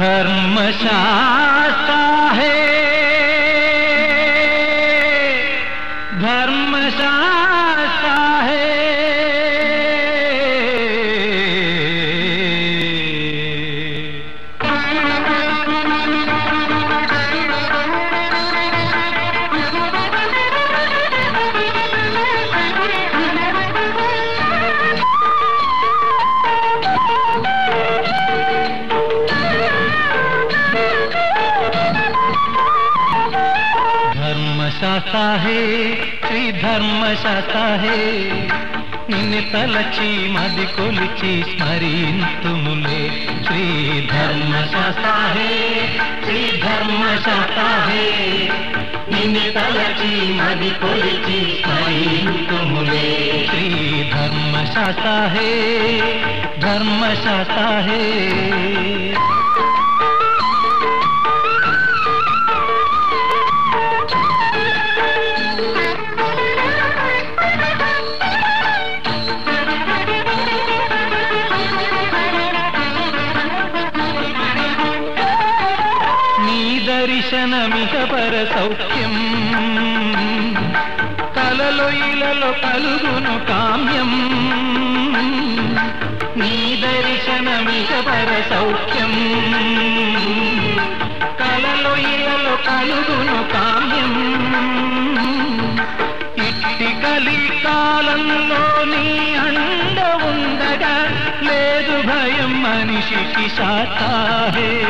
धर्मशास्त्र है। शाखा है ತ್ರಿಧರ್ಮ ಶಾಖಾ ಹೇ ನಿನ್ನೆ ತಲಚಿ ಮದಿ ಕೊಲಿಚಿ ಸ್ಮರಿಂತು ಮುಲೆ ಶ್ರೀಧರ್ಮ ಶಾಖಾ ಹೇ ತ್ರಿಧರ್ಮ ಶಾಖಾ ಹೇ ನಿನ್ನೆ ತಲಚಿ ಮದಿ ಕೊಲಿಚಿ ಸ್ಮರಿಂತು ಮುಲೆ ಶ್ರೀಧರ್ಮ ಶಾಖಾ ಹೇ ಧರ್ಮ ಶಾಖಾ ಹೇ దర్శనమిక పర సౌఖ్యం. కలలో ఇలలో కలుగును కామ్యం. నీ దర్శనమిక పర సౌఖ్యం. కలలో ఇలలో కలుగును కామ్యం. ఇట్టి కలి కాలంలో నీ అండ ఉండగా లేదు భయం మనిషికి సాతాహే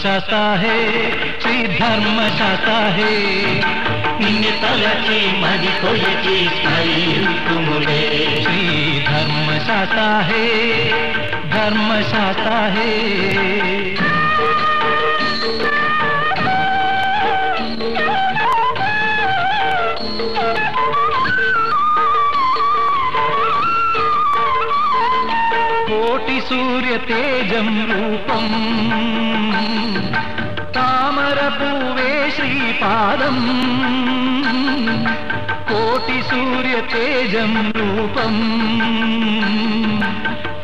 धर्मशास्ता है श्री धर्मशास्ता है। श्री धर्मशास्ता है धर्मशास्ता है। കോട്ടി സൂര്യ തേജം രൂപം. താമര പൂവേ ശ്രീപാദം. കോട്ടി സൂര്യ തേജം രൂപം.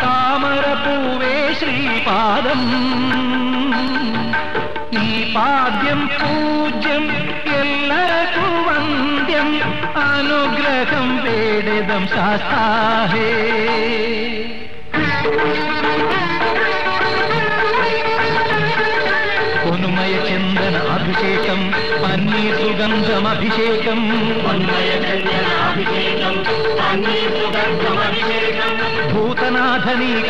താമര പൂവേ ശ്രീപാദം. നീ പാദ്യം പൂജ്യം എല്ലർക്കും വന്ദ്യം അനുഗ്രഹം വേടതം ശാസ്താഹേ. కొనుమయ చందన అభిషేకం పన్నీర్ సుగంధం అభిషేకం పొన్మయ చందన అభిషేకం పన్నీర్ సుగంధం అభిషేకం భూతనాథనీక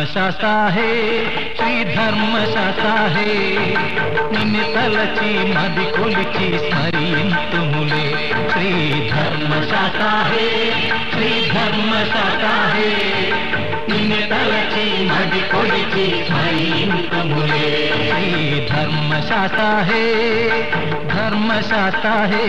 అభిషేకం సత్యరూపనీక అభిషేకం భూతనాథనీ అభిషేకం సత్యరూపనీక అభిషేకం ఆ, ధర్మశాస్త్ర హే శ్రీ ధర్మశాస్త్ర హే నిన్ను తలచి మది కొలిచి స్మరింతుములే శ్రీ ధర్మశాస్త్ర హే శ్రీ ధర్మశాస్త్ర హే నిన్ను తలచి మది కొలిచి స్మరింతుములే శ్రీ ధర్మశాస్త్ర హే ధర్మశాస్త్ర హే